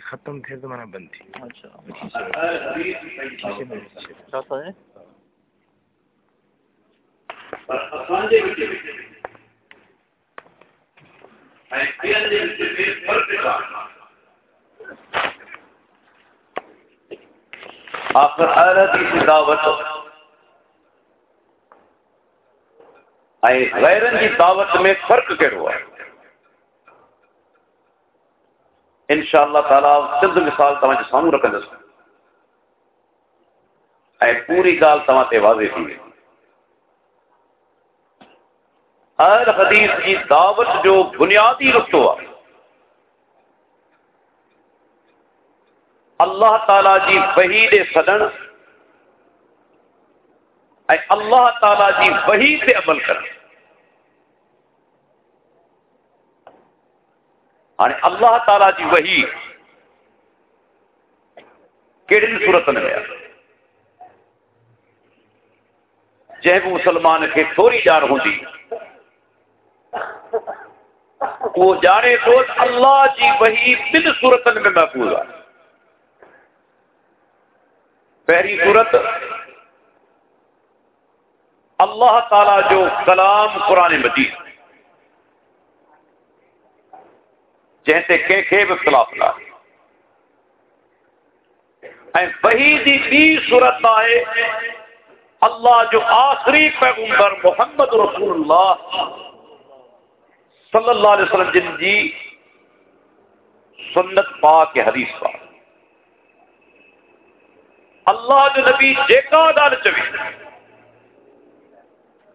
ختم تھے تو میں بند تھی اچھا۔ آخر حیرت دعوت۔ غیرن کی دعوت میں فرق کہڑو ہے ان شاء اللہ تعالیٰ چند مثال تمہیں ساموں رکھندس اے پوری گال تمہیں واضح تھی۔ ہر حدیث کی دعوت جو بنیادی رکھتو ہے اللہ تعالی جی وحی دے سدن اللہ تعالی جی وحی تے عمل کر ہاں اللہ تعالی جی وحی کہڑی صورت میں آیا جے مسلمان کے تھوڑی جان ہوندی، وہ جانے تو اللہ جی وحی بن صورت میں محفوظ ہے۔ پہلی صورت، اللہ تعالی جو کلام قرآن مجید جیسے کہ کھیب اختلاف لا وہی دی بی صورت آئے، اللہ جو آخری پیغمبر محمد رسول اللہ صلی اللہ علیہ وسلم، جن جی سنت پاک کے حدیث پاک۔ اللہ جو نبی جیکا گل چوی،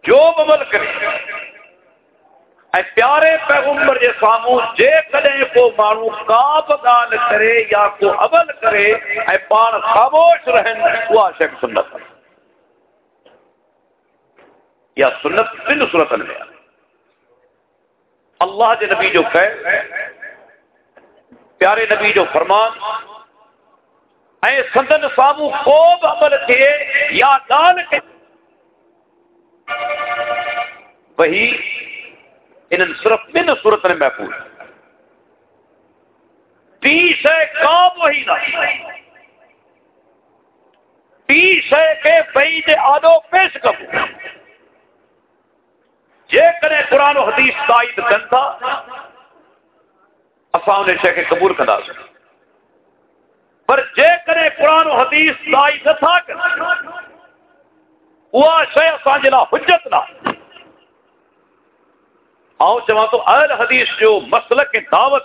جو عمل کرے اے پیارے پیغمبر جے ساموں جے کدے کو مانو کا گال کرے یا کو عمل کرے، اے پان خاموش رہن، وہ شک سنت۔ یا سنت بن صورت میں اللہ جے نبی جو کہے، پیارے نبی جو فرمان، اے سندن سامو خوب عمل تھے یا دان کے وہی ان صرف من صورت میں محفوظ تیس ہے کام وہی نہ۔ تیس ہے کہ بھائی دے آدو پیش کرو۔ جے کرے قرآن و حدیث تائید کنتا اساں نے شے کے قبول کدا سکتا پر جے کرے قرآن و حدیث دائی نتھا کر وہ شے اسان جلا حجت نہ۔ آؤ چواں تو اہل حدیث جو مسلک کے دعوت،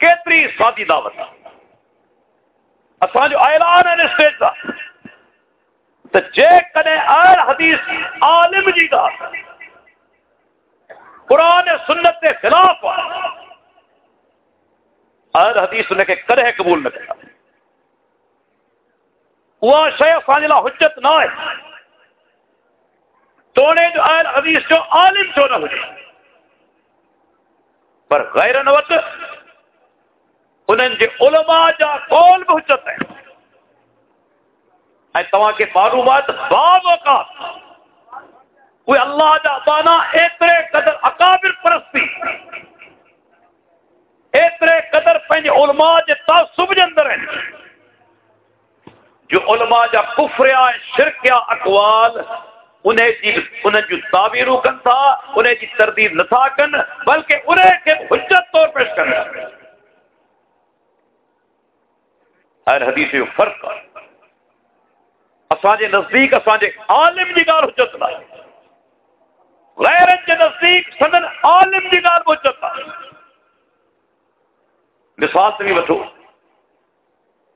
کیتری سادی دعوت اسان جو اعلان ہے اسٹیج کا، تو جے کرے اہل حدیث عالم جی دا، قرآن سنت کے خلاف ہر حدیث نے کہ کرے قبول نہ کرتا وہ شے فاضلہ حجت نہ ہے توڑے جو اہل حدیث جو عالم جو نہ ہوئے پر غیر نوت انہن جے علماء جا قول بھی حجت ہے۔ اے تمہاں کے معلومات بعض اوقات کوئی اللہ جا بانا ایترے قدر اکابر پرستی ایترے قدر پنج علماء جے تعصب جے اندر ہیں۔ جو علماء جا کفر یا شرک یا اقوال انہیں جی انہیں جو تعبیرو کن تھا، انہیں جی تردید نہ تھا کن، بلکہ انہیں کے حجت طور پیش کرنا۔ ہر حدیث جو فرق ہے۔ اساں نزدیک، اساں عالم جی گال حجت نہ۔ غیر جے نزدیک سندن عالم جی گال حجت نہ۔ مثال سے بھی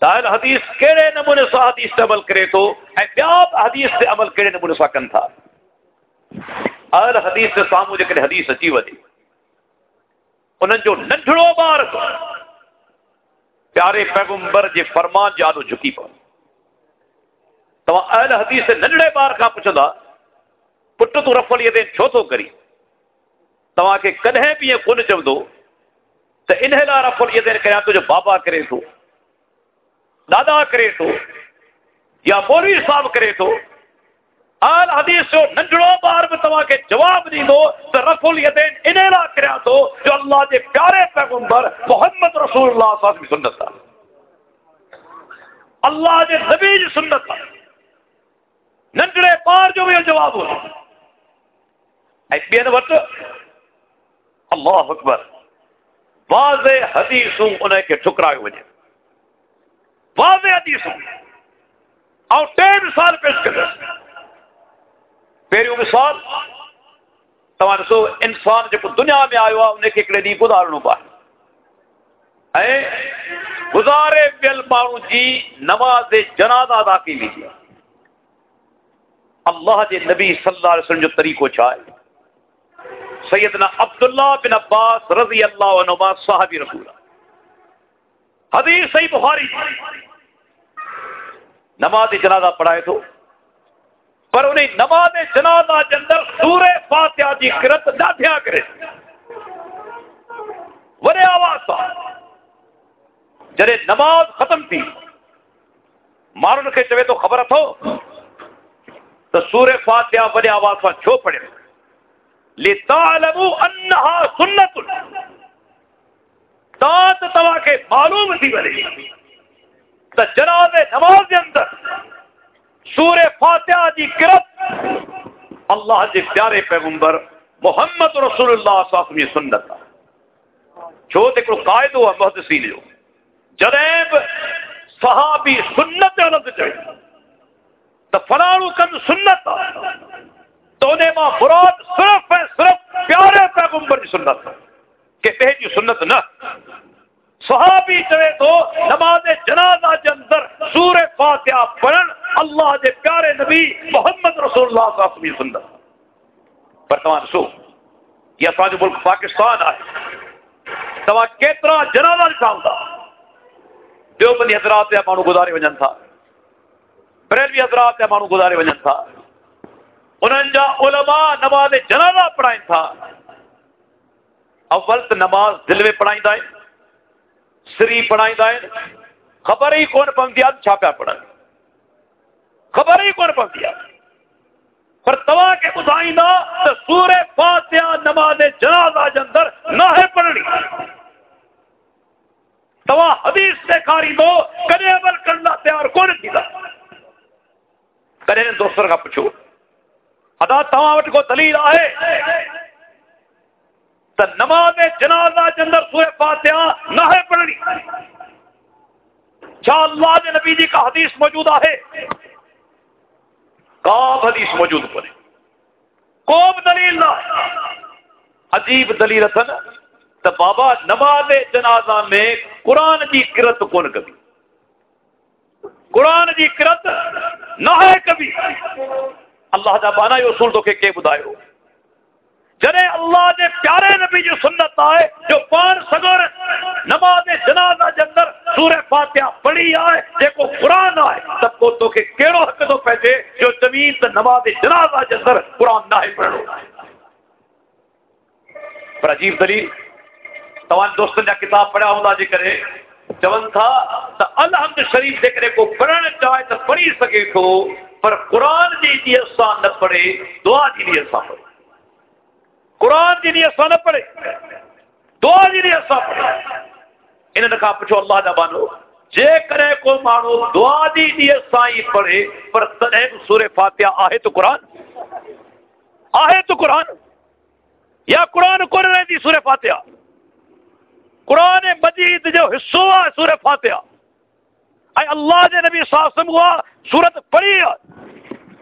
وٹھو حدیث کیڑے نمونے سا حدیث سے عمل کرے تو؟ اے بیاب حدیث سے عمل کیڑے نمونے سا کن تھا؟ اہل حدیث سے سامو جے حدیث اچھی ودی انہن جو ننڈڑو بار پیارے پیغمبر جے فرمان جادو جھکی پر تو اہل حدیث سے ننڈڑے بار کا پوچھدا پٹ تو رفل یہ دین چھو تو کری۔ تواں کے کدہیں بھی یہ کون چودو تو انہیں لا رفل یہ دین کریا تو جو بابا کرے تو۔ دادا کرے تو، یا مولوی صاحب کرے تو، آل حدیث جو ننڈڑو بار بھی تمہاں کے جواب دیندو تو رفع الیدین انہیں لا کریا تو، جو اللہ دے پیارے پیغمبر محمد رسول اللہ صلی اللہ علیہ وسلم سنت تھا۔ اللہ دے نبی جی سنت تھا۔ ننڈڑے بار جو بھی جواب ہو۔ اے بین وقت اللہ اکبر، واضح حدیثوں انہیں کے ٹھکرائے وجہ واضح حدیثوں اور ٹے مثال پیش کر پہریوں مثال تمہارے سو، انسان جو دنیا میں آئے ہوا، انہیں کے کڑے نہیں گزارنو پا۔ اے، گزارے بیل مانو جی نماز جنازہ ادا کی لیجیے اللہ جے نبی صلی اللہ علیہ وسلم جو طریقہ چاہے سیدنا عبداللہ بن عباس رضی اللہ عنہ صحابی رسول۔ اللہ حدیث صحیح بخاری. نماز جنازہ پڑھائے تو، پر انہیں نماز جنازہ جندر سور فاتحہ جی کرت نہ دیا کرے۔ وڑے آواز تھا جڑے نماز ختم تھی، مارن کے چوے تو خبر تھو تو سور فاتحہ وڑے آواز تھا چھو پڑے۔ لتعلموا انها سنت تات توا کے معلوم تھی ولی تو جناب نماز کے اندر سور فاتحہ جی کرت اللہ جی پیارے پیغمبر محمد رسول اللہ صلی اللہ علیہ وسلم سنت چھو تے کو قائد ہوا، محدثین جو۔ جناب صحابی سنت علد چاہیے تو فلانو کن سنت تو انہیں ماں مراد صرف ہے، صرف پیارے پیغمبر کی سنت ہے کہ پہلی جی سنت نہ۔ صحابی چوے تو نماز جنازہ کے اندر سور فاتحہ پڑھن اللہ دے پیارے نبی محمد رسول اللہ صلی اللہ علیہ وسلم پر تمہاں سو، یہ اساں جو ملک پاکستان ہے تمہاں کترا جنازہ لکھاؤں گا دیوبندی حضرات یا مانو گزارے وجن تھا۔ بریلوی حضرات یا مانو گزارے وجن تھا۔ انہوں جا علماء نماز جنازہ پڑھائیں تھا۔ اول تو نماز دل میں پڑھائیں دائیں سری پڑھائیں دائیں خبر ہی کون پہنچ دیا چھاپیا پڑھائیں خبر ہی کون پہنچ دیا پر توا کے بزائیں تو سور فاتحہ نماز جنازہ جندر نہ ہے پڑھنی۔ توا حدیث سے کاری دو، کنے عمل کرنا تیار کون تھی دا کنے کا پچھو ادا تمام وٹ کو دلیل آئے۔ تو نماز جنازہ جندر سورہ فاتحہ نہ ہے پڑھنی۔ چاہ اللہ نے نبی جی کا حدیث موجود ہے کاب حدیث موجود پڑے کوم دلیل نہ عجیب دلیل تھا نا۔ تو بابا نماز جنازہ میں قرآن کی کرت کون کبھی؟ قرآن کی کرت نہ ہے کبھی؟ اللہ دا بانا یہ اصول تو کہ کے بدائے جنے اللہ دے پیارے نبی جو سنت آئے، جو پان سگر نماز جنازہ جندر سورہ فاتحہ پڑھی آئے جے کو قرآن آئے تب کو تو کہ کیڑو حق تو پہنچے جو زمین تے نماز جنازہ جندر قرآن نہ پڑھو پر عجیب دلیل توان دوستن جا کتاب پڑھا ہوں جی کرے چون تھا تو الحمد شریف دے کرے کو پڑھنے چاہے تو پڑھی سکے تو، پر قرآن جی لیے آسان نہ پڑھے، دعا جی لیے آسان پڑھے۔ قرآن جی لیے آسان نہ پڑھے، دعا جی لیے آسان پڑھے۔ انہیں نے کہا، پوچھو اللہ دا بانو، جے کرے کو مانو دعا جی لیے سائی پڑھے، پر تنہیں سور فاتحہ آہے تو قرآن۔ آہے تو قرآن۔ یا قرآن کون رہی سور فاتحہ؟ قرآن مجید جو حصہ ہے سور فاتحہ۔ اے اللہ دے نبی صلی اللہ علیہ وسلم ہوا صورت پڑھی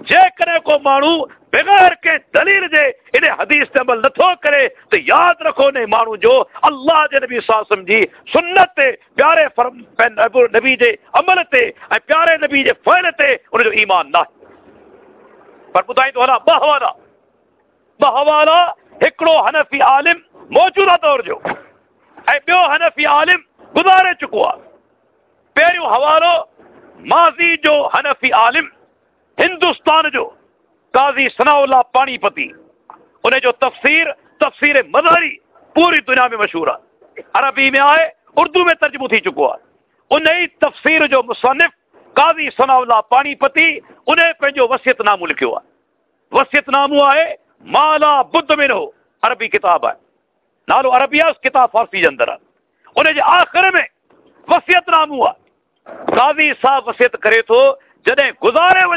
جے کرے کو مانو بغیر کے دلیل دے، انہیں حدیث تے عمل نتھو کرے تو یاد رکھو نے مانو جو اللہ دے نبی صلی اللہ علیہ وسلم جی سنت تے، پیارے فرم نبی دے عمل تے پیارے نبی دے فعل تے انہیں جو ایمان نہ پر بتائیں تو ہنا بہوانا بہوانا ہکڑو حنفی عالم موجودہ دور جو۔ اے بیو حنفی عالم گزارے چکوا۔ پہریوں حوالو، ماضی جو حنفی عالم ہندوستان جو کای سنا پانیپتی انجو تفصیر تفصیر مذہبی پوری دنیا میں مشہور ہے۔ عربی میں آئے، اردو میں ترجمہ چکو ان تفصیر جو مصنف قاضی سناؤ پانیپتی ان وسیت نامو لکھو وسیت نامو ہے مالا بدھ میں رہو، عربی کتاب ہے۔ نالو عربی اس کتاب فارسی کے اندر انخر میں وسیت نامو قاضی ساحب وسیت کرے تو جدہ گزارے وا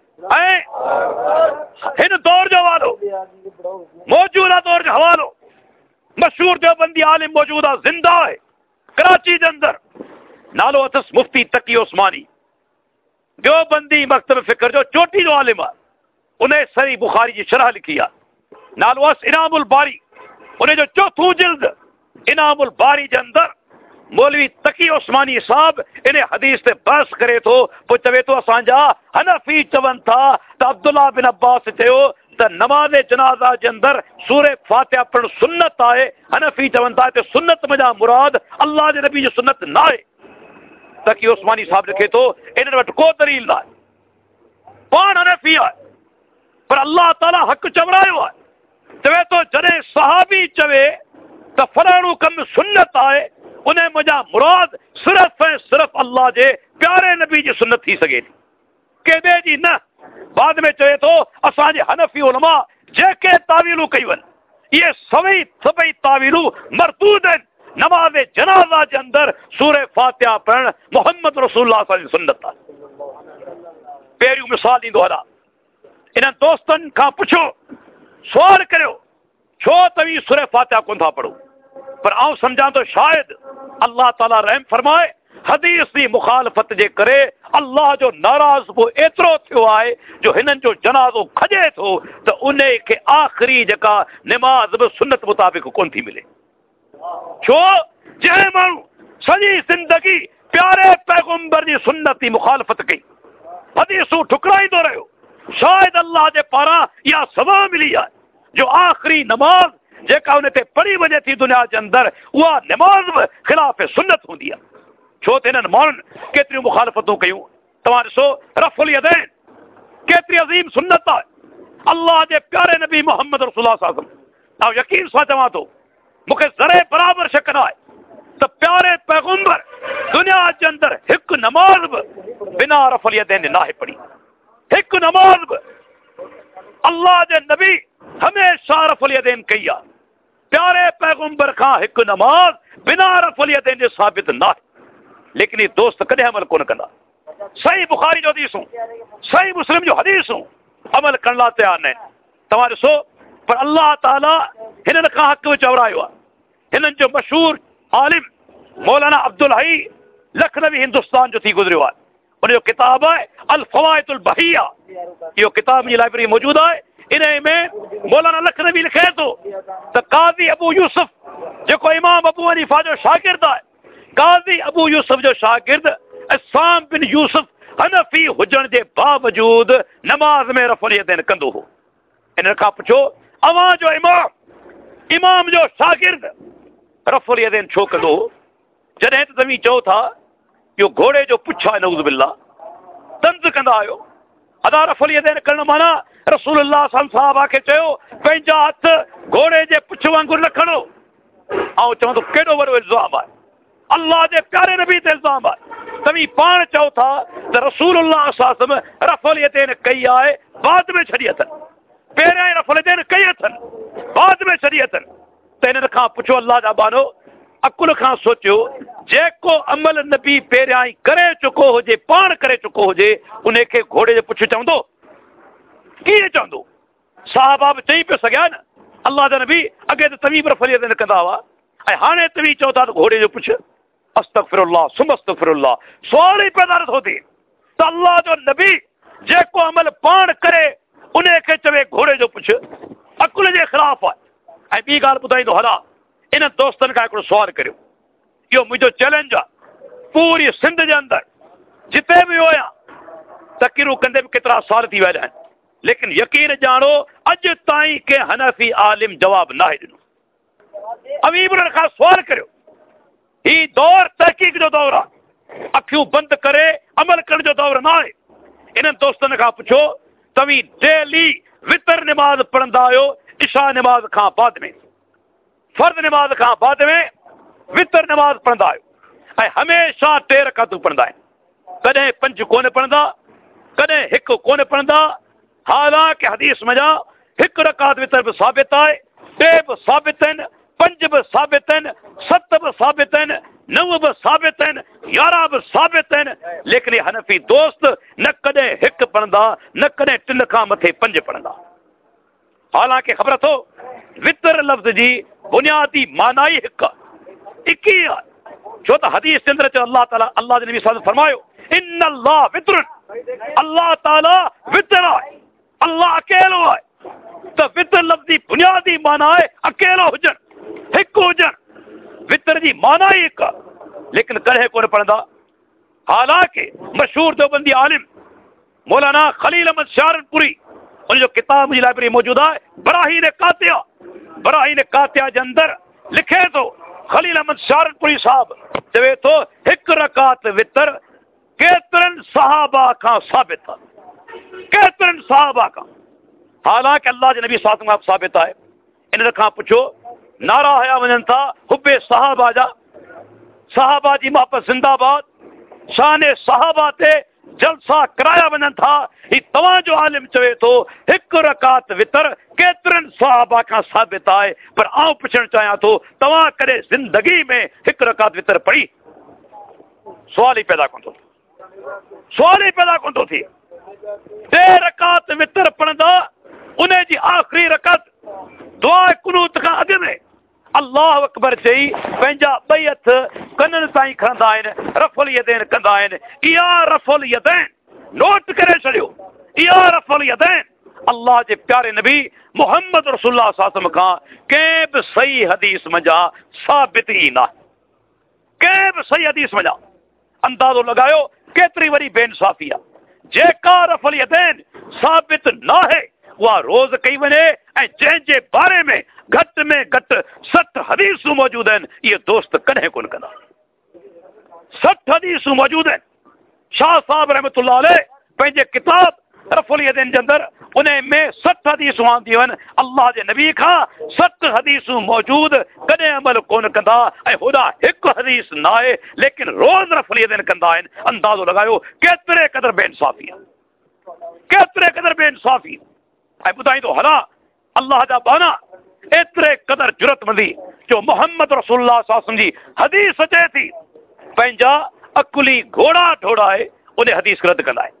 ہن دور جو والو موجودہ دور جو حوالو، مشہور دیوبندی عالم موجودہ زندہ ہے، کراچی دے اندر، نالو اتس مفتی تقی عثمانی، دیوبندی مکتب فکر جو چوٹی جو عالم ہے، انہیں سری بخاری جی شرح لکھی نالو اس انعام الباری، انہیں جو چوتھو جلد انام الباری دے اندر مولوی تقی عثمانی صاحب انہیں حدیث تے بحث کرے تو پوچھے تو اسانجا حنفی چون تھا تا عبداللہ بن عباس تھے تا نماز جنازہ جے اندر فاتحہ پڑھ سنت آئے، حنفی چون تھا تے سنت مجا مراد اللہ دے نبی جو سنت نہ آئے۔ تقی عثمانی صاحب لکھے تو انہوں وٹ کو دلیل نہ پان حنفی آئے؟ پر اللہ تعالی حق چورائے ہوا ہے تو جڑے صحابی چوے تا فلانو کم سنت آئے۔ انہیں مجا مراد صرف صرف اللہ جے، پیارے نبی جی سنت تھی سگے تھی کہ دے جی نہ، بعد میں چوے تو اساں جے حنفی علماء جے کے تاویلو کیون یہ سوئی سبئی تاویلو مردود ہیں۔ نماز جنازہ کے اندر سورہ فاتحہ پڑھن محمد رسول اللہ صلی اللہ علیہ وسلم سنت پیریو مثال نہیں دوہرا۔ انہاں دوستن کا پوچھو، سوال کرو چھو توی سورہ فاتحہ کون تھا پڑھو؟ پر آؤں سمجھا تو شاید اللہ تعالی رحم فرمائے، حدیث حدیثی مخالفت جے کرے، اللہ جو ناراض ایتر جو جناز کھجے تو ان کے آخری جاضاز مطابق کون تھی ملے؟ ساری زندگی، پیارے پیغمبر مخالفت کی۔ حدیث ٹھکرائی تو رہے شاید اللہ کے پارا یہ سبا ملی آخری نماز جے کا انہیں تے بڑی وجہ تھی دنیا کے اندر وہ نماز خلاف سنت ہوں دیا چھو تے انہوں مان کتنی مخالفتوں کیوں؟ تمہارے سو رف الیدین کتنی عظیم سنت ہے اللہ دے پیارے نبی محمد رسول اللہ صلی اللہ علیہ وسلم۔ او یقین سا جما تو مکھے ذرے برابر شک ہے تو پیارے پیغمبر، دنیا کے اندر ایک نماز بنا رف الیدین نہ پڑھی۔ ایک نماز اللہ دے نبی ہمیشہ رف الیدین کیا پیارے پیغمبر کا ایک نماز بنا رفلیت جو ثابت نہ لیکن یہ دوست کدے عمل کون کرنا صحیح بخاری جو حدیث ہوں، صحیح مسلم جو حدیث ہوں، عمل کرنا تیار نہیں۔ تمہارے سو، پر اللہ تعالیٰ ہنن کا حق میں اورائے ہنن جو مشہور عالم مولانا عبدالحی لکھنوی ہندوستان جو تھی گزرے ہوا ان جو کتاب ہے الفوائد البحیہ، یہ کتاب یہ لائبریری موجود ہے انہیں میں مولانا لکھنوی لکھے تو کاب یوسف جمام ابو اریفا جو شاگرد ہے، قاضی ابو یوسف جو شاگرد اس یوسف ہوجن کے باوجود نماز میں رفلی ان پوچھو امام جو شاگرد رفلی چھو کر چو تھا گھوڑے جو پوچھا نوزب اللہ تنز کرا ادا رفلی کرا رسول صاحب کي چيو پنهنجا هٿ گهوڙي جي پڇ وانگر نه کڻو ۽ چوندو ڪيڏو وڏو الزام آهي؟ الله جي پياري نبي تي الزام آهي. توهين پاڻ چئو ٿا ته رسول رفليت ڪئي آهي بعد ۾ ڇڏي اٿن. پهريان ئي رفليت ڪئي اٿن بعد ۾ ڇڏي اٿن. ته هنن کان پڇو الله جا بانو عقل کان سوچيو جيڪو عمل نبي پهريان ئي ڪري چڪو هجي پاڻ ڪري چڪو هجي ان کي گهوڙي جو پڇ چوندو کیے چاندو؟ چند ساحب چی پہ سیا اللہ نبی، اگے تو فری کرا ہاں تم چاہ تو گھوڑے جو پست فراہ سمست فر اللہ پیدا رہے تو اللہ جو نبی کومل پان کر چی گھوڑے جو پکل کے خلاف ہے دوست کا سوار کرو یہ مجھے چیلنج ہے پوری سندھ کے اندر جتنے بھی وہاں تک بھی کتنا سوار لیکن یقین جانو، اج تائیں کے حنفی عالم جواب نہ ڈنو ابھی خاص سوال کرو ہی دور تحقیق جو دور ہے اکھیوں بند کرے، عمل کرنے جو دور نہ ہے انہن دوستن کا پوچھو تمی ڈیلی وطر نماز پڑھندا آیو عشاء نماز کھا بعد میں؟ فرد نماز کھا بعد میں وطر نماز پڑھندا آیو اے ہمیشہ ٹے رکعتوں پڑھندا ہے۔ کدیں پنج کونے پڑھندا کدیں ایک کونے پڑھندا حالانکہ حدیث میں جا، ایک رکعت وطر بھی ثابت ہے ٹے بھی ثابت ہیں، پنج بھی ثابت ہیں ست بھی ثابت ہیں، نو بھی ثابت ہیں یارہ بھی ثابت ہیں، لیکن یہ حنفی دوست نہ کدیں ایک پڑھندا، نہ کدیں ٹن کھا متھے پنج پڑھندا۔ حالانکہ خبر تو، وطر لفظ جی بنیادی معنی ایک۔ اکی جو تو حدیث اندر چ اللہ تعالی، اللہ دے نبی صلی اللہ علیہ وسلم فرمایو ان اللہ وطر۔ اللہ تعالی وطر ہے۔ اللہ اکیلو ہے۔ تو وطر لفظ دی بنیادی معنی ہے اکیلو ہوجن ایک ہوجن وطر دی معنی ایک لیکن کڑے کون پڑھدا حالانکہ مشہور دیوبندی عالم مولانا خلیل احمد شارن پوری ان جو کتاب مجھے لائبریری موجود ہے، براہین قاتیہ۔ براہین قاتیہ کے اندر لکھے تو خلیل احمد شارن پوری صاحب چوے تو ایک رکعت وطر کیترن صحابہ کا ثابت ہے۔ کیترن صحابہ کا۔ حالانکہ اللہ کے نبی صاحب آپ ثابت ہے ان رکھا پوچھو، نعرہ ہیا ونن تھا؟ حب صحابہ جا۔ صحابہ جی محبت زندہ باد۔ شان صحابہ تے جلسہ کرایا ونن تھا۔ ہی تواں جو عالم چوے تو ایک رکعت وطر کیترن صحابہ کا ثابت ہے پر آؤں پوچھنا چاہیا تو تواں کرے زندگی میں ایک رکعت وطر پڑھی سوال ہی پیدا کن تو سوال ہی پیدا کن تو تھی؟ تے رکعت وطر پڑھندا، انہیں جی آخری رکعت دعا قنوت کا اگ میں اللہ اکبر چئی پنجا بیت کنن تائیں کھندا آئین رفل یدین کندا آئین یا رفل یدین، نوٹ کرے چھڑیو یا رفل یدین، اللہ جے پیارے نبی محمد رسول اللہ صلی اللہ علیہ وسلم کہا کہ بھی صحیح حدیث مجا ثابت ہی نہ کہ بھی صحیح حدیث مجا اندازو لگایو کیتری وری بے انصافیہ جے کار رفل یدین، ثابت نہ ہے۔ وہ روز کئی ونے اے جن جے بارے میں گھٹ میں گھٹ ست حدیث موجود ہیں۔ یہ دوست کنے کون کنا۔ ست حدیث موجود ہیں۔ شاہ صاحب رحمت اللہ علیہ کتاب رف الیدین اندر، انہیں میں ست حدیثوں آندی ون اللہ جے نبی کھا ست حدیثوں موجود، کدے عمل کون کندا اے خدا، ایک حدیث نہ آئے، لیکن روز رف الیدین کندا ہے اندازو لگایو کترے قدر بے انصافی کترے قدر بے انصافی اے بدائیں تو ہلا اللہ دا بانا اترے قدر جرت مندی جو محمد رسول اللہ صلی اللہ علیہ وسلم جی حدیث سچے تھی۔ پنجا اکلی گھوڑا ٹھوڑا ہے، انہیں حدیث رد کندا ہے۔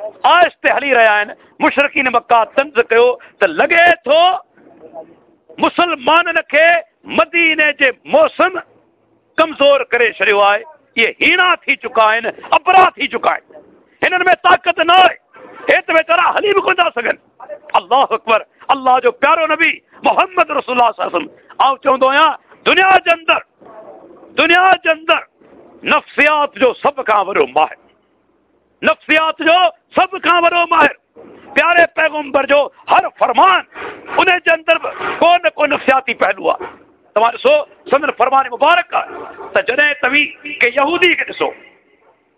آست ہلی رہ مشرقین مکا تنز کر لگے تو مسلمان کے مدینے کے موسم کمزور کرا چکا ہے اپرا چکا ہے۔ ان میں طاقت نہ اللہ اکبر۔ اللہ جو پیارو نبی محمد رس اللہ چاہیں دنیا کے اندر، دنیا نفسیات جو سب کا واقع نفسیات جو سب کا ورو ماہر پیارے پیغمبر جو ہر فرمان انہیں کے اندر کو نفسیاتی پہلو تمہارے سو سندر فرمان مبارک کا تو جنے توی کہ یہودی کے ڈسو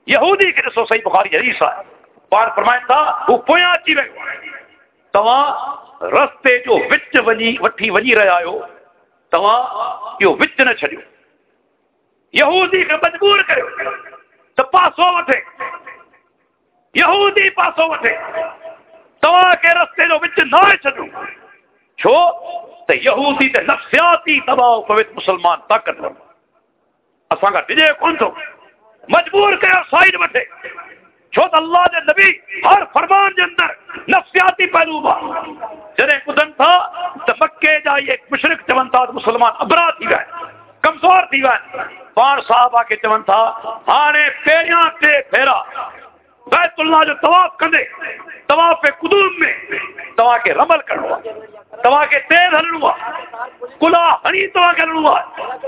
یہودی کے ڈسو صحیح بخاری حدیث ہے پار فرمائن تھا وہ پویاں اچی رہے تمہاں رستے جو وچ ونی وٹھی ونی رہا ہو تمہاں یہ وچ نہ چھڑیو یہودی کے مجبور کرو تو پاسو وٹھے یہودی پاسوں وٹے توا کے رستے جو وچ نہ چھڈو چھو؟ تے یہودی تے نفسیاتی دباؤ پویت مسلمان طاقت ور اساں کا ڈجے کون تو؟ مجبور کرے سائیڈ وٹے چھو اللہ دے نبی ہر فرمان دے اندر نفسیاتی پہلو با جڑے قدن تھا، تے جا ایک مشرک چون تھا مسلمان ابرا تھی گئے، کمزور تھی گئے۔ پان صاحب آ کے چون تھا ہانے پیریاں تے پھیرا۔ بیت اللہ جو طواف کندے طواف قدوم میں توا کے رمل کرنوا توا کے تیز ہلنوا کلا ہنی توا کے ہلنوا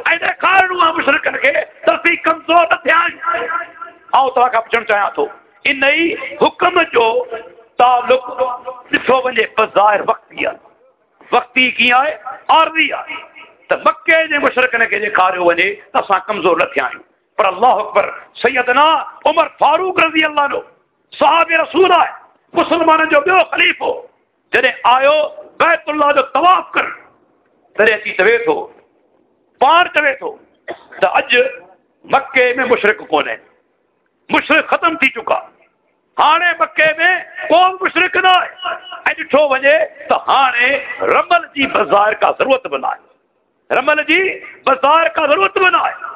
ایدے کارنوا مشرکن کے تصدیق کمزور نہ تھیا آؤ توا کا پچھن چاہیا تو۔ ان نئی حکم جو تعلق ڈسو ونے بظاہر وقتی ہے وقتی کیاں ہے؟ عارضی ہے۔ تو مکے دے مشرکن کے جے کارو ونے اساں کمزور نہ تھیا پر اللہ اکبر، سیدنا عمر فاروق رضی اللہ عنہ، صحاب رسول آئے، مسلمان جو بیو خلیف ہو، جنہیں آیو بیت اللہ جو طواف کر تیرے کی طویت ہو پار طویت ہو، تو اج مکے میں مشرق کون ہے؟ مشرق ختم تھی چکا۔ ہانے مکے میں کون مشرق نہ ہے اج ڈھو تو ہانے رمل جی بازار کا ضرورت بنائے۔ رمل جی بازار کا ضرورت بنائے۔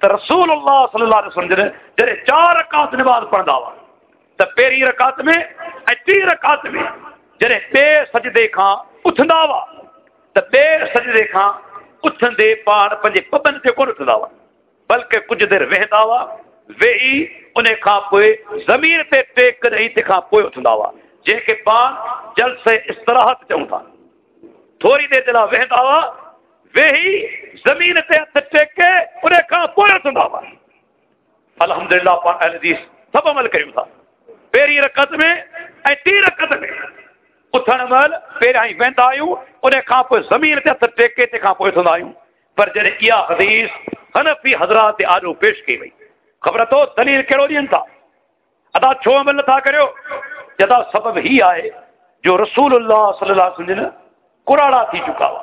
تو رسول اللہ صلی اللہ علیہ وسلم جڑے چار رکعت نماز پڑھندا وا۔ تو پہری رکعت میں اٹی رکعت میں جڑے بے سجدے کھاں اٹھندا وا۔ تو بے سجدے کھاں اٹھن دے پار پنجے پبن تے کون اٹھندا وا۔ بلکہ کچھ دیر وہدا وا، وہی انہیں کھا پوئے زمین تے ٹیک رہی تے کھا پوئے اٹھندا وا۔ جے کے پان جل سے استراحت چوں تھا۔ تھوڑی دیر دلا وہدا وا وہی زمین تے ہتھ ٹیک کے انہیں کہاں پورا سندا ہوا۔ الحمدللہ پر اہل حدیث سب عمل کریو تھا۔ پہری رکعت میں اے تی رکعت میں اٹھن مل پہر ہی ویندا آیوں انہیں کہاں پوئے زمین تے ہتھ ٹیک کے تے کہاں پوئے سندا آیوں پر جڑے یہ حدیث حنفی حضرات آجو پیش کی وئی خبر تو دلیل کیڑو دین تھا۔ ادا چھو عمل تھا کریو، جدا سبب ہی آئے جو رسول اللہ صلی اللہ علیہ وسلم قراڑا تھی چکا ہوا۔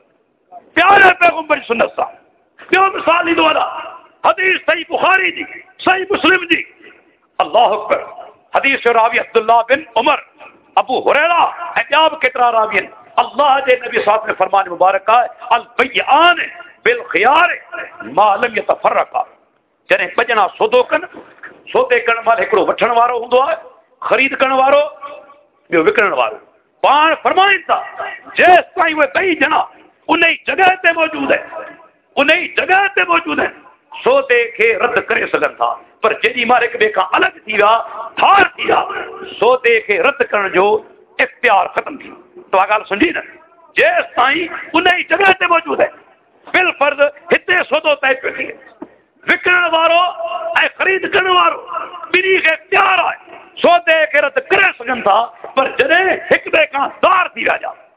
پیارے پیغمبر سنت صاحب پیو مثال ہی دوارا حدیث صحیح بخاری جی صحیح مسلم جی اللہ اکبر، حدیث راوی عبداللہ بن عمر، ابو حریرہ حجاب کترا راوی اللہ جے نبی صاحب نے فرمان مبارک ہے البیان بالخیار ما لم يتفرقا جنے بجنا سودو کن، سودے کن مال ہکڑو وٹھن وارو ہوندو ہے، خرید کن وارو، بیو وکرن وارو۔ پان فرمائن تا، جیس تائیں وہ بئی جنا۔ انہی جگہ تے موجود ہے۔ انہی جگہ تے موجود ہے۔ سو دیکھے رد کرے سگن تھا، پر جدی مارے کبھی کا الگ تھیا تھار تھیا سو دیکھے رد کرن جو اختیار ختم تھی۔ تو آگال سمجھی نا، جیس تائیں انہی جگہ تے موجود ہے۔ بل فرض ہتے سودو طے پہ تھی وکرن وارو، اے خرید کرن وارو بنی کے اختیار آئے۔ سو دیکھے رد کرے سگن تھا، پر جدے ہک بے کا دار تھی راجا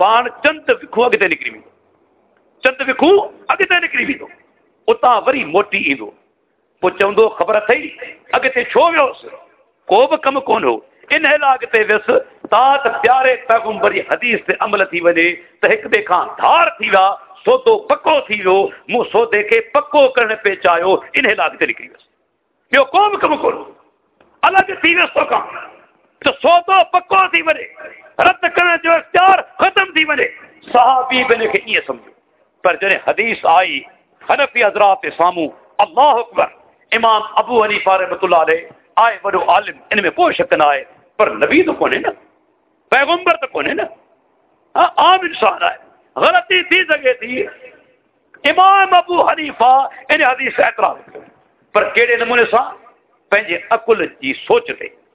پان چند بکھو اگتے نکری چند بکھو اگتے وی موٹی کو چند خبر اے اگتے چھو وس کو کم کو ان لاگتے ویسے پیارے پیغمبری حدیث امل کی وجے تو ایک بے کا دھار سود پکو سودے کے پکو کر چاہیے انگتے نکری کو الگ تو سود پکو رد کرنے جو اختیار ختم تھی بنے صحابی بنے کہ یہ سمجھو۔ پر جنہیں حدیث آئی، حنفی حضرات سامو اللہ اکبر، امام ابو حنیفہ رحمۃ اللہ علیہ، آئے بڑو عالم، ان میں کوئی شک نہ آئے۔ پر نبی تو کون نا؟ پیغمبر تو کون نا؟ ہاں، عام انسان آئے غلطی تھی، جگہ تھی۔ امام ابو حنیفہ ان حدیث اعتراف پر کیڑے نمونے سا؟ پنجے عقل جی سوچ دے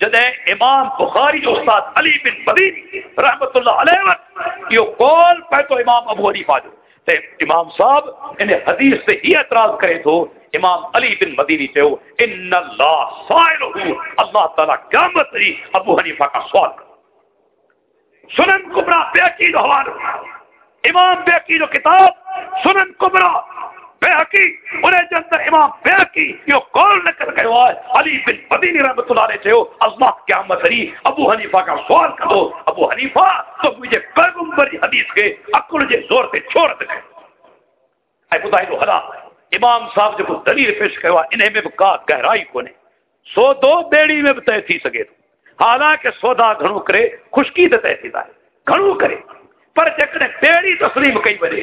جدے امام بخاری استاد علی بن بدین رحمت اللہ علیہ یہ قول پہ تو امام ابو حنیفہ جو۔ تے امام صاحب انہیں حدیث سے ہی اعتراض کرے تو امام علی بن مدینی تے ہو ان اللہ سائلہ اللہ تعالیٰ قیامت ری ابو حنیفہ کا سوال کر سنن کبرا بے جو حوال امام بے جو کتاب، سنن کبرا بیحقی انہیں جو اندر امام بیحقی یہ قول نکل گئے ہوا علی بن مدینی رحمت اللہ علیہ سے ہو، اللہ قیامت علی، ابو حنیفہ کا سوال کر ابو حنیفہ، تو مجھے پیغمبر حدیث کے عقل جے زور سے چھوڑ دے۔ اے بدائی حدا امام صاحب جو دلیل پیش کروا انہیں میں کا گہرائی کونے سو دو بیڑی میں بتائے تھی سکے تو۔ حالانکہ سودا گھنو کرے، خشکی تے تھی دا گھنو کرے، پر جکنے بیڑی تسلیم کئی بنے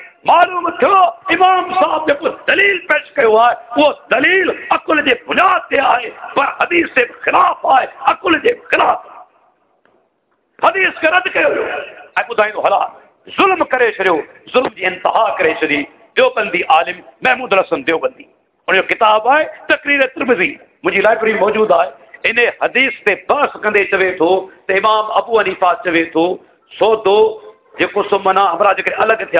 معلوم تھو امام صاحب نے کچھ دلیل پیش کیا ہوا ہے، وہ دلیل عقل کے بنیاد تے آئے پر حدیث سے خلاف آئے عقل کے خلاف۔ حدیث کے رد کیا ہو اے بدائیں ظلم کرے چھڑیو ظلم دی انتہا کرے چھڑی دیوبندی عالم محمود الحسن دیوبندی۔ اور کتاب آئے تقریر ترمذی۔ مجھے لائبریری موجود ہے ان حدیث تے بحث کندے چوے تھو امام ابو حنیفہ چوے تو، سو دو جے کو سو منا ہمرا الگ تھے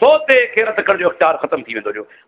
سوتے کیرت کر جو اختیار ختم تھی ویندو جو۔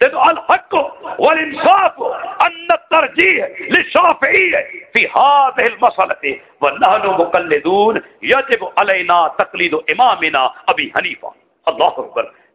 تے تو الحق والانصاف ان الترجيح للشافعيه فی هذه المساله ونحن مقلدون یجب علینا تقلید امامنا ابی حنیفہ۔ اللہ اکبر۔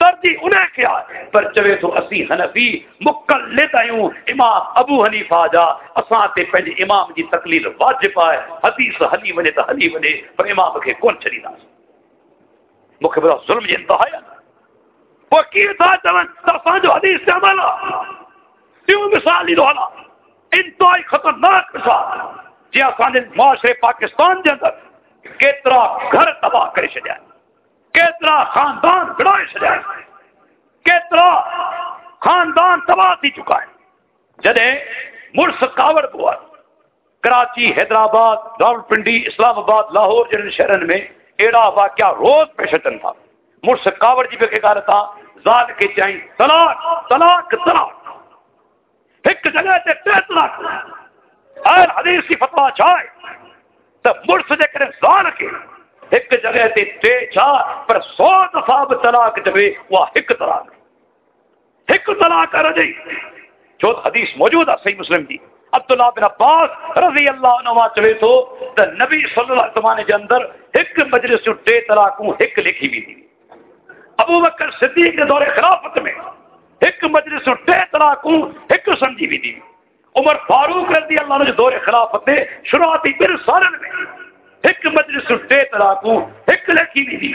ترجیح انہیں کیا پر چوے تو اسی حنفی مقلد آئیوں امام ابو حنیفہ جا، اساں تے پہلے امام جی تقلیل واجب آئے۔ حدیث حلی ونے تا حلی ونے پر امام کے کون چلی ناس مکہ بدا ظلم جی انتہایا۔ وہ کی تھا جوان؟ تساں جو حدیث سے عملہ تیوں مثالی دو حالا۔ انتہائی خطرناک مثال۔ جی اساں معاشرے پاکستان جے اندر کترا گھر تباہ کرے چھڈیا۔ کیترا خاندان گڑائے سجائے کیترا خاندان تباہ دی چکا ہے؟ جدے مرس کاوڑ ہوا کراچی، حیدرآباد راول پنڈی اسلام آباد، لاہور جن شہرن میں ایڑا واقعہ روز پیشتن تھا۔ مرس کاوڑ جی پہ کہا تھا ذات کے چائیں طلاق طلاق طلاق۔ ایک جگہ تے تے طلاق۔ اور حدیث کی فتوہ چاہے تو مرس جے کرے ذات کے ایک جگہ تے ٹے چار پر سو دفعہ طلاق جبے وہ ایک طلاق ایک طلاق کر جی جو حدیث موجود ہے، صحیح مسلم دی۔ عبداللہ بن عباس رضی اللہ عنہ چلے تو تے نبی صلی اللہ علیہ وسلم کے اندر ایک مجلس جو ٹے طلاقوں ایک لکھی بھی دی ابو بکر صدیق کے دور خلافت میں ایک مجلس ٹے طلاقوں ایک سمجھی بھی دی عمر فاروق رضی اللہ عنہ دور خلافت میں، شروعاتی پھر سالن میں ایک مجلس ٹے طلاقوں ایک لکھی بھی دی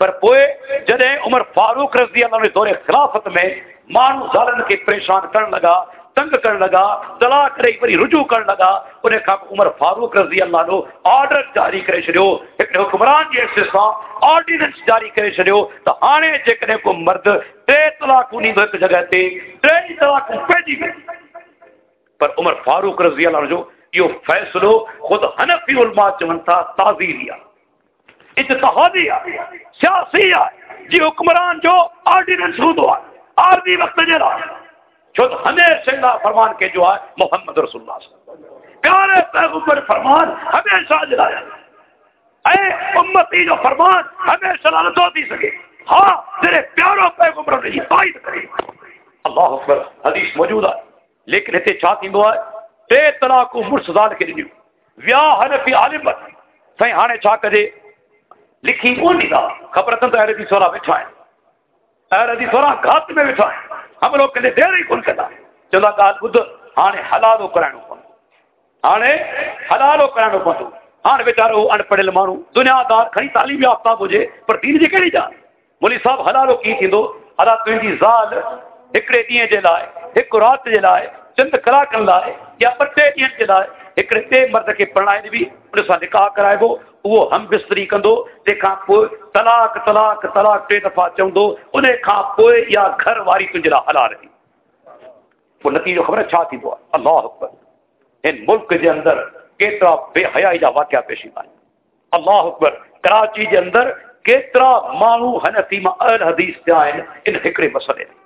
پر پوئے جدے عمر فاروق رضی اللہ عنہ دور خلافت میں مانو ظالم کے پریشان کرن لگا، تنگ کرن لگا، طلاق کرے وری رجوع کرن لگا، انہیں کہا عمر فاروق رضی اللہ عنہ آرڈر جاری کرے چھڑیو، ایک حکمران جی ایسے سا آرڈیننس جاری کرے چھڑیو، تو ہانے جے کو مرد تے طلاق نہیں دو ایک جگہ تے تے طلاق پیجی گئی پر عمر فاروق رضی اللہ یہ فیصلو خود حنفی علماء چون تھا تعزیریا اتحادیہ سیاسیہ جی حکمران جو آرڈیننس ہو دو آرمی وقت جرا جو ہمیشہ اللہ فرمان کے جو ہے محمد رسول اللہ صلی اللہ علیہ وسلم۔ پیارے پیغمبر فرمان، ہمیشہ جلایا۔ اے امتی جو فرمان، ہمیشہ لعنت ہوتی سکے۔ ہاں تیرے پیاروں پیغمبروں نے یہ تائید کرے اللہ اکبر، حدیث موجود ہے لیکن ہتے چاہتی دو ہے ٹے طلاق کو مرسدان کے لیے۔ ویا حنفی عالم بت سائیں ہانے چاہ کرے لکھی کون نہیں تھا خبر تن تو اہل حدیث بیٹھا ہے۔ اہل حدیث گھات میں بیٹھا ہے۔ ہم لوگ کہتے دیر ہی کون کہتا چلا گال بدھ ہانے حلالو کرانو پن ہانے حلالو کرانو پن ہاں بیچارو ان پڑھل مانو دنیا دار کھڑی تعلیم یافتہ ہوجے پر دین جی کہڑی جان مولوی صاحب حلالو کی تھیندو ادا تنجی زال ہکڑے ڈینہں جے لائے۔ یا پہنچے ٹھیک مرد کے پرائبی ان سے نکاح کربو وہ ہم بستری کر دو تاکہ طلاق طلق طلق ٹھیک دفعہ چند یہ گھر والی تنجھا ہلارتی نتیجہ خبر اچھا حکبر ملک کے اندر کترا بے حیا واقعہ پیشی بہت اما حکبر کراچی کے اندر کترا موسیدیث پہ انے مسئلے میں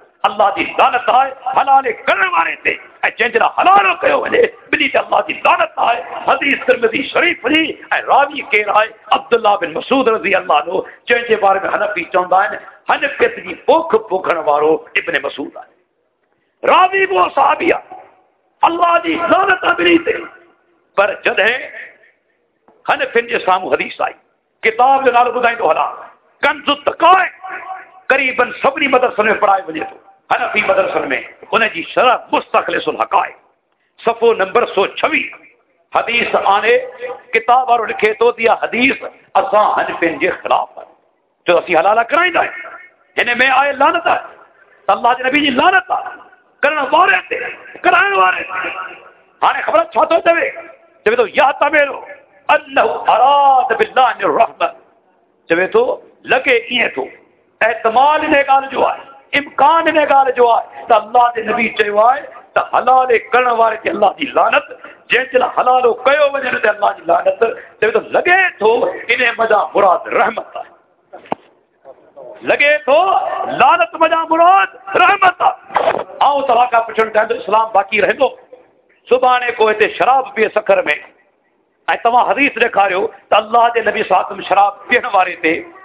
اللہ دی لعنت آئے، حلال کرنے والے تے اے جنجرا حلال کیو ونے بلی تے اللہ دی لعنت آئے۔ حدیث ترمذی شریف دی اے راوی کہہ رہا ہے عبداللہ بن مسعود رضی اللہ عنہ جن کے بارے میں حنفی چوندا ہے حنفیت دی بھوک بھوکن وارو ابن مسعود ہے راوی وہ صحابیہ، اللہ دی لعنت ابلی تے۔ پر جد ہے حنفین کے سامو حدیث آئی، کتاب دے نال بدائیں تو حلال کنز التقائق قریباً سبری مدرسن میں پڑھائے وجے تو۔ حنفی مدرسن میں ان جی شرح مستخلص الحقائق صفو نمبر سو چھوی۔ حدیث آنے، کتاب اور لکھے تو دیا حدیث اساں ہن جے خلاف ہے۔ جو اسی حلالہ کرائیں دا ہے جنہیں میں آئے لانت ہے۔ اللہ جی نبی جی لانت ہے۔ کرنا وارے تھے کرائیں وارے تھے۔ ہانے خبر چھا تو دے۔ جب تو یا تمیلو اللہ اراد باللہ الرحمہ جب تو لگے، یہ تو احتمال نے گال جو آئے امکان نے گال جو آئے، تو اللہ دے نبی چیو آئے، تو حلال کرن وارے تے اللہ دی لعنت جے چلا حلال او کیو وجہ تے اللہ دی لعنت، تے تو لگے تھو انہیں مزا مراد رحمت ہے لگے تو لعنت مزا مراد رحمت ہے آؤں تلا کا پچھن تے اسلام باقی رہ سبحانے کو تے شراب پی سکر میں۔ اے تمہاں حدیث دکھا رہے تو اللہ دے نبی صلی شراب پینے وارے تے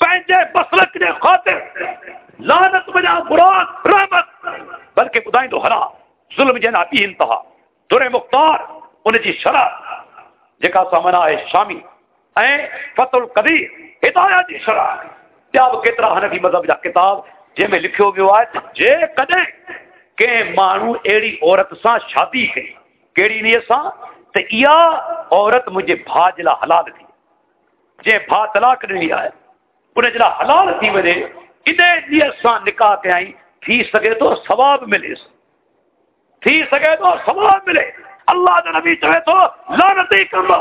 پینجے بسلک نے خاطر لانت بجا براد رحمت، بلکہ بدائیں تو ہرا ظلم جنا پی انتہا۔ در مختار ان جی شرح، جکا سامنا ہے شامی اے فتح القدیر ہدایہ جی شرح۔ کیا وہ کترا حنفی مذہب جا کتاب، جے میں لکھو گیو آئے جے کدے کہ مانو ایڑی عورت سا شادی کے کیڑی نہیں سا تے یا عورت مجھے بھاجلا حلال تھی جے بھا طلاق نہیں آئے۔ پر جڑا حلال تھی وجے ادے جی اساں نکاح تے آئی تھی سکے تو ثواب ملے۔ تھی سکے تو ثواب ملے۔ اللہ دے نبی چاہے تو لعنت ہی کرنا۔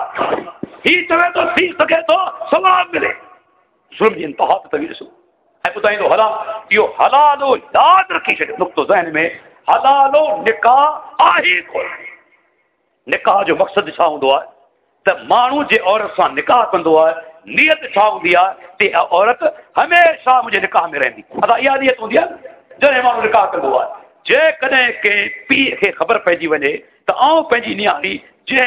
تھی چاہے تو تھی سکے تو ثواب ملے۔ ظلم جی انتہا تے تبیر سو اے بتائیں تو حلال یہ حلال و یاد رکھی چھڑے نقطہ ذہن میں، حلال و نکاح آہی کھول۔ نکاح جو مقصد چھا ہوندو ہے، تے مانو جے عورت سان نکاح کندو ہے نیت شوق دیا تے عورت ہمیشہ مجھے نکاح میں رہندی۔ ادا یہ نیت ہوندی ہے جڑے مانو نکاح کربو ہے جے کدے کے پی کے خبر پجی ونے تا آؤں پنجی نیاری جے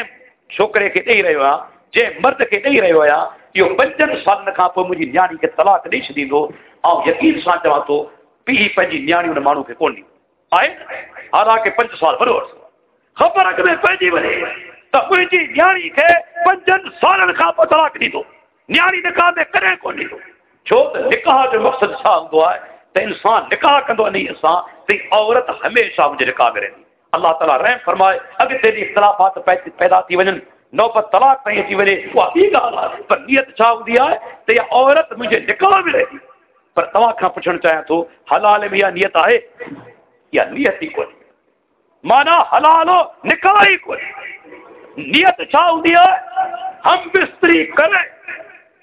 چھوکرے کے ڈئی رہیو آ جے مرد کے ڈئی رہیو آ یہ پنجن سالن کھا پ مجھے نیانی کے طلاق نہیں چھڈیندو آؤں یقین سان چواں تو پی پنجی نیانی نے مانو کے کونی آئے ہارا کے پنج سال بھرو خبر اگے پجی ونے تا مجھے نیانی کے پنجن سالن کھا پ طلاق نہیں دو۔ نیاری نکاح میں کرے کو نہیں چھو تے نکاح جو مقصد چھا دعا ہے تو انسان نکاح کندو نہیں انسان تو عورت ہمیشہ مجھے نکاح کرے اللہ تعالیٰ رحم فرمائے، اگر تیری اختلافات پیدا تھی ونن، نوبت طلاق نہیں تھی ونے وہ ہی گال پر نیت چھا ہندی ہے تو یہ عورت مجھے نکاح ملے تھی پر توا کھا پوچھن چاہیے تو حلال میں یہ نیت آئے، یا نیت ہی کوئی۔ مانا حلال ہو، نکاح ہی کوئی۔ نیت چھا ہندی ہے، ہم بستری کریں۔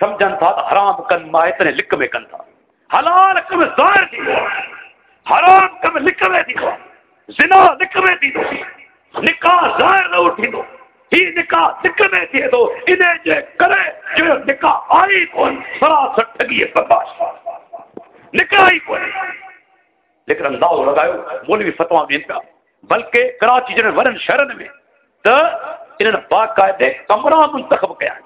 سمجھن تھا تو حرام کن ما اتنے میں کن تھا۔ حلال کم ظاہر تھی۔ حرام کم لک میں تھی۔ زنا لک میں تھی۔ نکاح ظاہر نہ اٹھی دو ہی نکاح لک میں تھی دو انہیں جو کرے، جو نکاح آئی کون؟ سراسر ٹھگی ہے برداشت نکاح ہی کون؟ لیکن انداز لگاؤ مولوی فتوا دین پیا بلکہ کراچی جن ورن شہرن میں، تو انہوں باقاعدے کمرہ منتخب کیا۔ ہے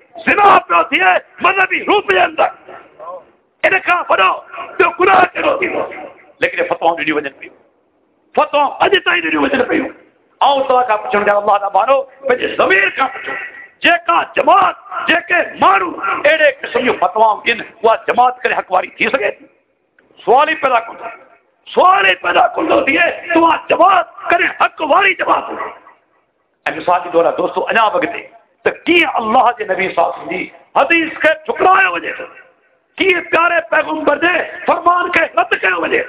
زنا پہ ہوتی ہے، مذہبی روپ کے اندر۔ انہیں کہا بڑھو تو گناہ کے روتی ہو۔ فتوہ ڈیڈی وجن پہ فتوہ اج تائی ڈیڈی وجن پہ آؤں تو کا پچھن گیا اللہ نہ مانو مجھے ضمیر کا پچھو جے کا جماعت، جے کے مانو اڑے قسم جو فتوہ ان وہ جماعت کرے حقواری تھی سکے۔ سوال ہی پیدا کن سوال ہی پیدا کن ہوتی ہے تو جماعت کرے حقواری جماعت ہے اگر ساتھی دورہ دوستو انا بگتے تو کی اللہ کے نبی صاحب جی حدیث کے ٹھکرائے وجہ کی پیارے پیغمبر دے فرمان کے رد کے وجہ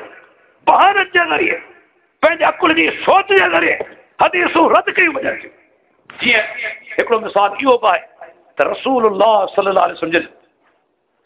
بہانت کے ذریعے پہنجے عقل جی سوچ کے ذریعے حدیث رد کی وجہ سے۔ جی ہاں، ایکڑو مثال یہ ہے تو رسول اللہ صلی اللہ علیہ وسلم جی،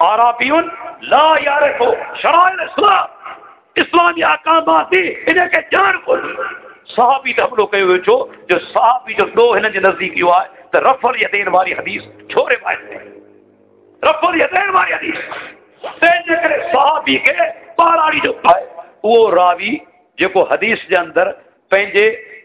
آرابیون لا یارفو شرائع اسلام اسلامی احکاماتی انہیں کے جان کل صحابی تو ہم ہوئے جو جو صحابی جو دو ہیں جو جی نزدیک ہوا ہے تو رفل یدین والی حدیث چھوڑے بائیں رفل یدین والی حدیث. تیجے کرے صحابی کے پاراری جو پائے وہ راوی، جو کو حدیث کے اندر پہنجے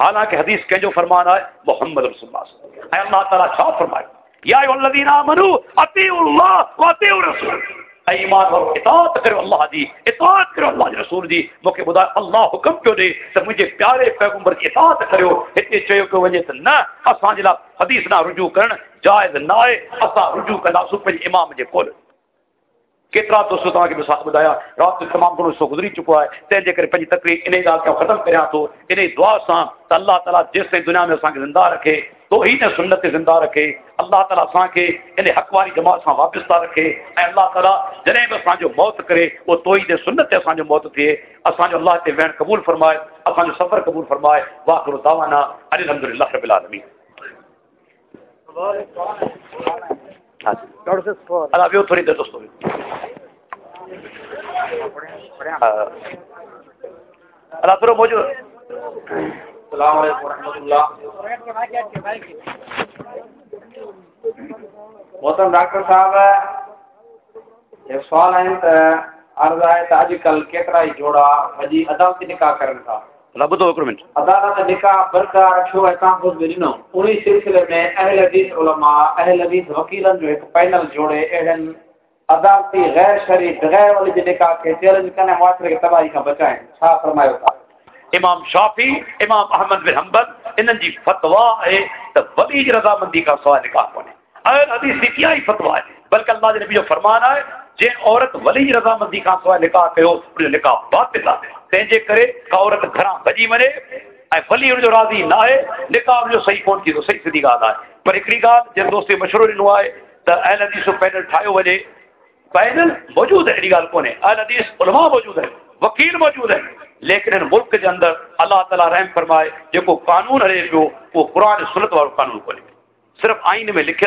حالانکہ حدیث کے جو فرمان آئے محمد رسول اللہ صلی اللہ علیہ وسلم۔ اللہ تعالیٰ کیا فرمائے۔ یا الذین آمنو، اطیعوا اللہ و اطیعوا الرسول۔ ایمان اور اطاعت کرو اللہ دی، اطاعت کرو اللہ کے رسول دی۔ موقع خدا اللہ حکم کیوں دے تو مجھے پیارے پیغمبر کی اطاعت کرو۔ اتنے چیو کو وجہ تے نہ، اساں جلا حدیث نہ رجوع کرن، جائز نہ ہے اساں رجوع کلا سو پہ امام دے کول۔ کتنا دوسوں مثال بدھا رات تمام سو گزری چکا ہے تین پی تقریب انہوں ختم کریں تو؟ ان دعا تو اللہ تعالیٰ جس تھی دنیا میں زندہ رکھے تو ہی نہ سنت زندہ رکھے، اللہ تعالیٰ اہل انقوی جماعت سے واپس تا رکھے۔ اور اللہ تعالیٰ جن بھی اچانک موت کرو ہی سنت اوت دے او اللہ ویم قبول فرمائے اب سفر قبول فرمائے۔ واقع وہ تھوڑی دیر اللہ موجود السلام علیکم ورحمۃ اللہ محترم ڈاکٹر صاحب یہ سوال ہے عرض ہے آج کل کیترا ہی جوڑا مجھے ادب سے نکاح کرن تھا رب تو ایک منٹ۔ عدالت نکاح برکا رکھو ہے تحفظ بھی ڈنو انہی سلسلے میں اہل حدیث علماء اہل حدیث وکیلن جو ایک پینل جوڑے اہل عدالتی غیر شرعی بغیر والی جو نکاح کے چیلنج کرنے معاشرے کی تباہی کا بچائیں۔ چھا فرمایا تھا۔ امام شافی امام احمد بن حنبل انہن جی فتوا ہے تو ولی رضا مندی کا سوال نکاح کونے اہل حدیث کی کیا ہی فتوا ہے؟ بلکہ اللہ کے نبی جو فرمان ہے جے عورت ولی رضا مندی کا سوال نکاح کہو نکاح باطل ہے تنہے کرے قورت گھر بجی وجے بھلی ان جو راضی نہ ہے نکاب جو صحیح کون سو گال ہے پر ایکڑی گال جن دوست مشورہ دنو ہے تو اہل حدیث پینل ٹھاوی ہوئے پینل موجود ہے ایل کو حدیث علماء موجود ہے وکیل موجود ہے لیکن ان ملک کے اندر اللہ تعالیٰ رحم فرمائے جو کو قانون ہل پہ وہ قرآن سنت والوں قانون کو صرف آئین میں لکھے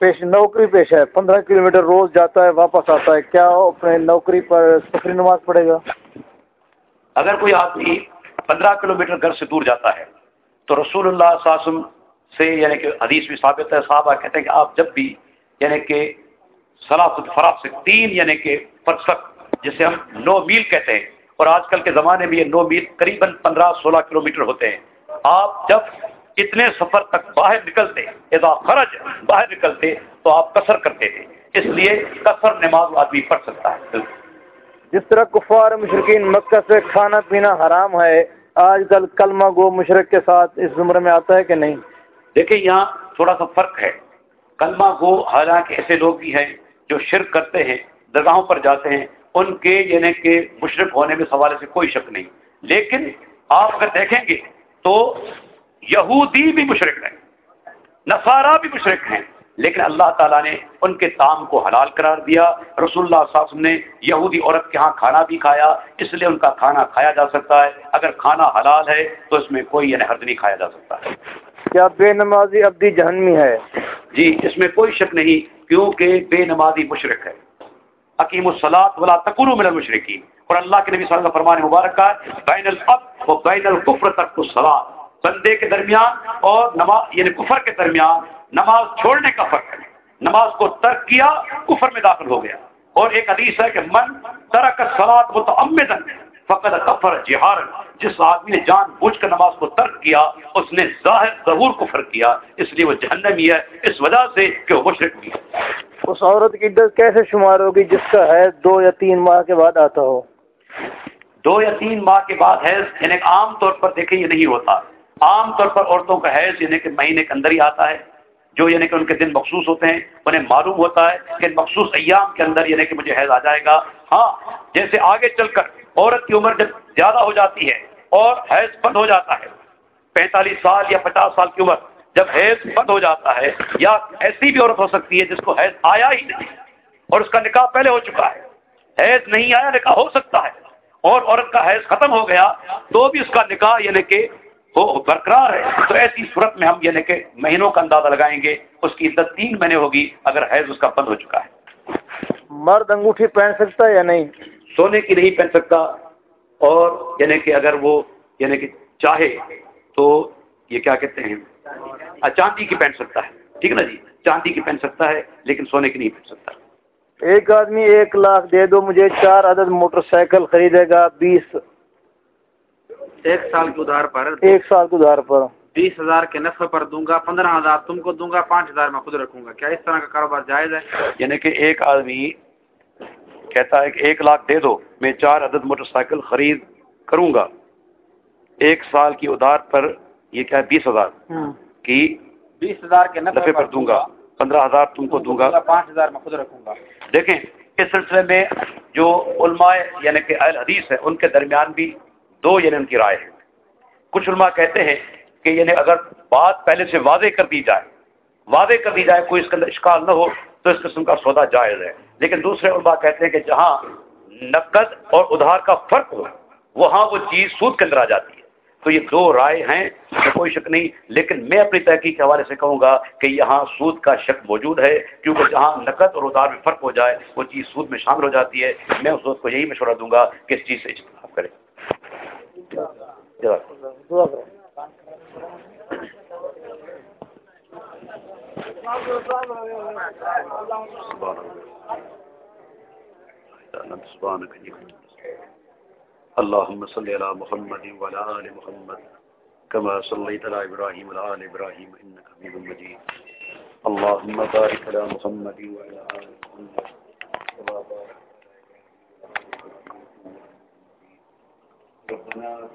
پیش نوکری پیش ہے، پندرہ کلو میٹر روز جاتا ہے، واپس آتا ہے۔ کیا اپنے نوکری پر سفری نماز پڑھے گا؟ اگر کوئی آدمی پندرہ کلو میٹر گھر سے دور جاتا ہے تو رسول اللہ صلی علیہ وسلم سے یعنی کہ حدیث بھی ثابت ہے، صحابہ کہتے ہیں کہ آپ جب بھی یعنی کہ سلاخت فراق سے تین یعنی کہ فرسک جسے ہم نو میل کہتے ہیں، اور آج کل کے زمانے میں یہ نو میل قریباً پندرہ سولہ کلو ہوتے ہیں۔ آپ جب اتنے سفر تک باہر نکلتے اذا خرج باہر نکلتے تو آپ کثر کرتے تھے۔ اس لیے کثر نماز آدمی پڑھ سکتا ہے۔ جس طرح کفار مشرقین مکہ سے کھانا پینا حرام ہے آج کل کلمہ گو مشرق کے ساتھ اس زمرے میں آتا ہے کہ نہیں؟ دیکھیں یہاں تھوڑا سا فرق ہے۔ کلمہ گو حالانکہ ایسے لوگ بھی ہیں جو شرک کرتے ہیں درگاہوں پر جاتے ہیں۔ ان کے یعنی کہ مشرق ہونے میں سوالے سے کوئی شک نہیں۔ لیکن آپ اگر دیکھیں گے تو یہودی بھی مشرق ہیں نصارہ بھی مشرق ہیں لیکن اللہ تعالیٰ نے ان کے تام کو حلال قرار دیا۔ رسول اللہ صلی اللہ علیہ وسلم نے یہودی عورت کے ہاں کھانا بھی کھایا اس لیے ان کا کھانا کھایا جا سکتا ہے۔ اگر کھانا حلال ہے تو اس میں کوئی یعنی حرد نہیں کھایا جا سکتا۔ ہے کیا بے نمازی ابدی جہنمی ہے؟ جی اس میں کوئی شک نہیں کیونکہ بے نمازی مشرق ہے۔ عکیم الصلاط ولا تکر من مشرقی اور اللہ کے نبی صلی اللہ علیہ وسلم فرمان مبارک کا بین الب و بین القفر تک الصلاط بندے کے درمیان اور نماز یعنی کفر کے درمیان نماز چھوڑنے کا فرق ہے۔ نماز کو ترک کیا کفر میں داخل ہو گیا۔ اور ایک حدیث ہے کہ من ترک سلاد متعمدن فقط کفر جہار جس آدمی نے جان بوجھ کر نماز کو ترک کیا اس نے ظاہر ضرور کفر کیا۔ اس لیے وہ جہنمی ہے اس وجہ سے کہ وہ مشرق بھی ہے۔ اس عورت کی عدت کیسے شمار ہوگی جس کا ہے دو یا تین ماہ کے بعد آتا ہو؟ دو یا تین ماہ کے بعد حیض یعنی عام طور پر دیکھیں یہ نہیں ہوتا۔ عام طور پر عورتوں کا حیض یعنی کہ مہینے کے اندر ہی آتا ہے، جو یعنی کہ ان کے دن مخصوص ہوتے ہیں، انہیں معلوم ہوتا ہے کہ مخصوص ایام کے اندر یعنی کہ مجھے حیض آ جائے گا۔ ہاں جیسے آگے چل کر عورت کی عمر جب زیادہ ہو جاتی ہے اور حیض بند ہو جاتا ہے، پینتالیس سال یا پچاس سال کی عمر جب حیض بند ہو جاتا ہے، یا ایسی بھی عورت ہو سکتی ہے جس کو حیض آیا ہی نہیں اور اس کا نکاح پہلے ہو چکا ہے۔ حیض نہیں آیا، نکاح ہو سکتا ہے اور عورت کا حیض ختم ہو گیا تو بھی اس کا نکاح یعنی کہ وہ برقرار ہے۔ تو ایسی صورت میں ہم یعنی کہ مہینوں کا اندازہ لگائیں گے اس کی عدت تین مہینے ہوگی اگر حیض اس کا بند ہو چکا ہے۔ مرد انگوٹھی پہن سکتا ہے یا نہیں؟ سونے کی نہیں پہن سکتا۔ اور یعنی کہ اگر وہ یعنی کہ چاہے تو یہ کیا کہتے ہیں؟ چاندی کی پہن سکتا ہے۔ ٹھیک ہے نا جی؟ چاندی کی پہن سکتا ہے لیکن سونے کی نہیں پہن سکتا۔ ایک آدمی ایک لاکھ دے دو مجھے چار عدد موٹر سائیکل خریدے گا بیس ایک سال کے ادھار پر ایک سال کے ادھار پر۔ بیس ہزار کے نفع پر دوں گا پندرہ ہزار تم کو دوں گا پانچ ہزار میں خود رکھوں گا۔ کیا اس طرح کا کاروبار جائز ہے؟ یعنی کہ ایک آدمی کہتا ہے کہ ایک لاکھ دے دو میں چار عدد موٹر سائیکل خرید کروں گا۔ ایک سال کی ادھار پر یہ کیا ہے؟ بیس ہزار۔ کی بیس ہزار کے نفع پر دوں گا۔ پندرہ ہزار تم کو دوں گا۔ پانچ ہزار میں خود رکھوں گا۔ دیکھیں اس سلسلے میں جو علماء یعنی کہ اہل حدیث ہے ان کے درمیان بھی دو یعنی ان کی رائے ہے۔ کچھ علماء کہتے ہیں کہ یعنی اگر بات پہلے سے واضح کر دی جائے، واضح کر دی جائے، کوئی اس کے اندر اشکال نہ ہو، تو اس قسم کا سودا جائز ہے۔ لیکن دوسرے علماء کہتے ہیں کہ جہاں نقد اور ادھار کا فرق ہو، وہاں وہ چیز سود کے اندر آ جاتی ہے۔ تو یہ دو رائے ہیں کوئی شک نہیں۔ لیکن میں اپنی تحقیق کے حوالے سے کہوں گا کہ یہاں سود کا شک موجود ہے، کیونکہ جہاں نقد اور ادھار میں فرق ہو جائے، وہ چیز سود میں شامل ہو جاتی ہے۔ میں اس دوست کو یہی مشورہ دوں گا کہ اس چیز سے اجتناب کریں۔ اللهم صل على محمد وعلى ال محمد كما صليت على ابراهيم وعلى ال ابراهيم انك حميد مجيد. اللهم بارك على محمد وعلى ال محمد. ربنا